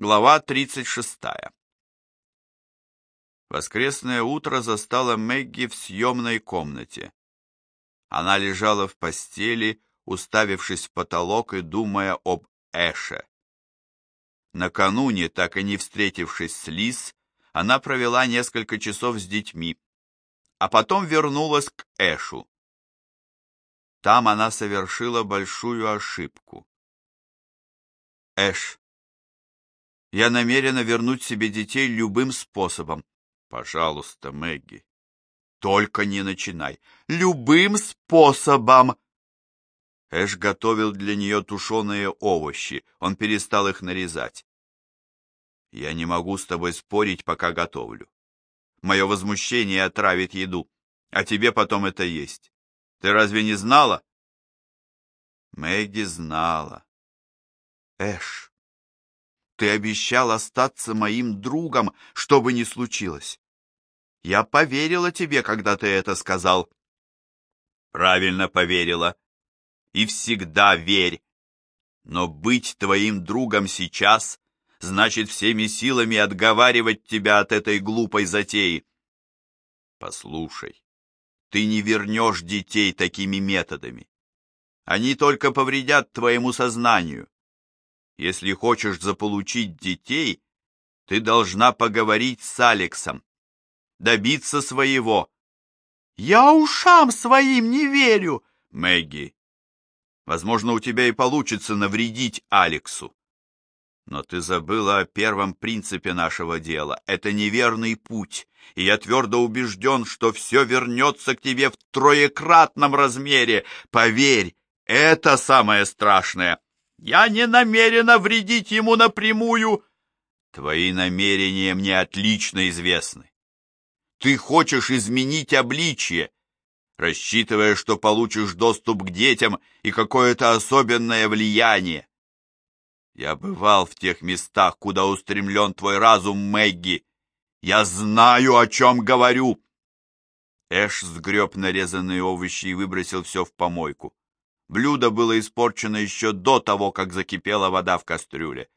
Глава 36. Воскресное утро застало Мэгги в съемной комнате. Она лежала в постели, уставившись в потолок и думая об Эше. Накануне, так и не встретившись с Лиз, она провела несколько часов с детьми, а потом вернулась к Эшу. Там она совершила большую ошибку. Эш, я намерена вернуть себе детей любым способом. Пожалуйста, Мэгги, только не начинай. Любым способом. Эш готовил для нее тушеные овощи. Он перестал их нарезать. Я не могу с тобой спорить, пока готовлю. Мое возмущение отравит еду, а тебе потом это есть. Ты разве не знала? Мэгги знала. Эш, ты обещал остаться моим другом, что бы ни случилось. Я поверила тебе, когда ты это сказал. Правильно поверила. И всегда верь. Но быть твоим другом сейчас значит всеми силами отговаривать тебя от этой глупой затеи. Послушай, ты не вернешь детей такими методами. Они только повредят твоему сознанию. Если хочешь заполучить детей, ты должна поговорить с Алексом, добиться своего. Я ушам своим не верю, Мэгги. Возможно, у тебя и получится навредить Алексу. Но ты забыла о первом принципе нашего дела. Это неверный путь, и я твердо убежден, что все вернется к тебе в троекратном размере. Поверь, это самое страшное. Я не намерена вредить ему напрямую. Твои намерения мне отлично известны. Ты хочешь изменить обличье, рассчитывая, что получишь доступ к детям и какое-то особенное влияние. Я бывал в тех местах, куда устремлен твой разум, Мэгги. Я знаю, о чем говорю. Эш сгреб нарезанные овощи и выбросил все в помойку. Блюдо было испорчено еще до того, как закипела вода в кастрюле.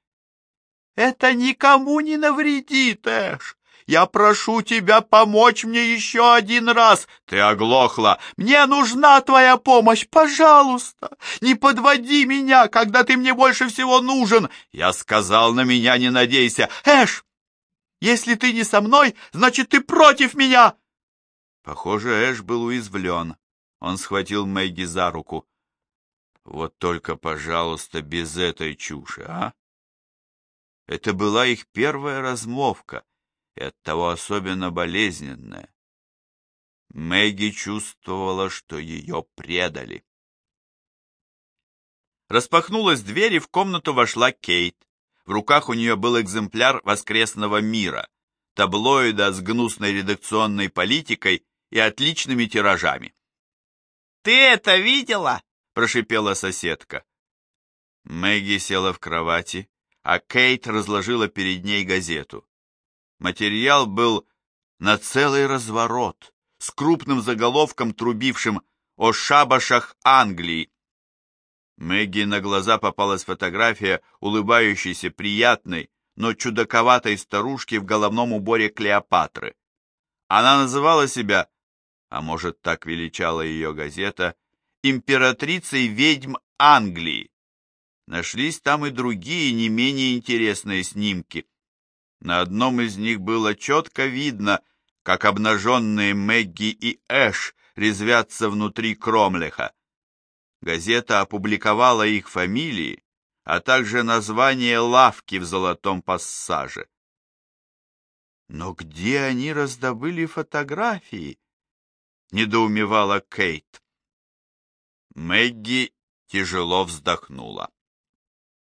«Это никому не навредит, Эш! Я прошу тебя помочь мне еще один раз! Ты оглохла! Мне нужна твоя помощь! Пожалуйста! Не подводи меня, когда ты мне больше всего нужен! Я сказал, на меня не надейся! Эш! Если ты не со мной, значит, ты против меня!» Похоже, Эш был уязвлен. Он схватил Мэгги за руку. Вот только, пожалуйста, без этой чуши, а? Это была их первая размовка, и оттого особенно болезненная. Мэгги чувствовала, что ее предали. Распахнулась дверь, и в комнату вошла Кейт. В руках у нее был экземпляр «Воскресного мира», таблоида с гнусной редакционной политикой и отличными тиражами. «Ты это видела?» — прошипела соседка. Мэгги села в кровати, а Кейт разложила перед ней газету. Материал был на целый разворот, с крупным заголовком, трубившим о шабашах Англии. Мэгги на глаза попалась фотография улыбающейся, приятной, но чудаковатой старушки в головном уборе Клеопатры. Она называла себя, а может так величала ее газета, императрицей ведьм Англии. Нашлись там и другие не менее интересные снимки. На одном из них было четко видно, как обнаженные Мэгги и Эш резвятся внутри Кромлеха. Газета опубликовала их фамилии, а также название лавки в золотом пассаже. Но где они раздобыли фотографии? Недоумевала Кейт. Мэгги тяжело вздохнула.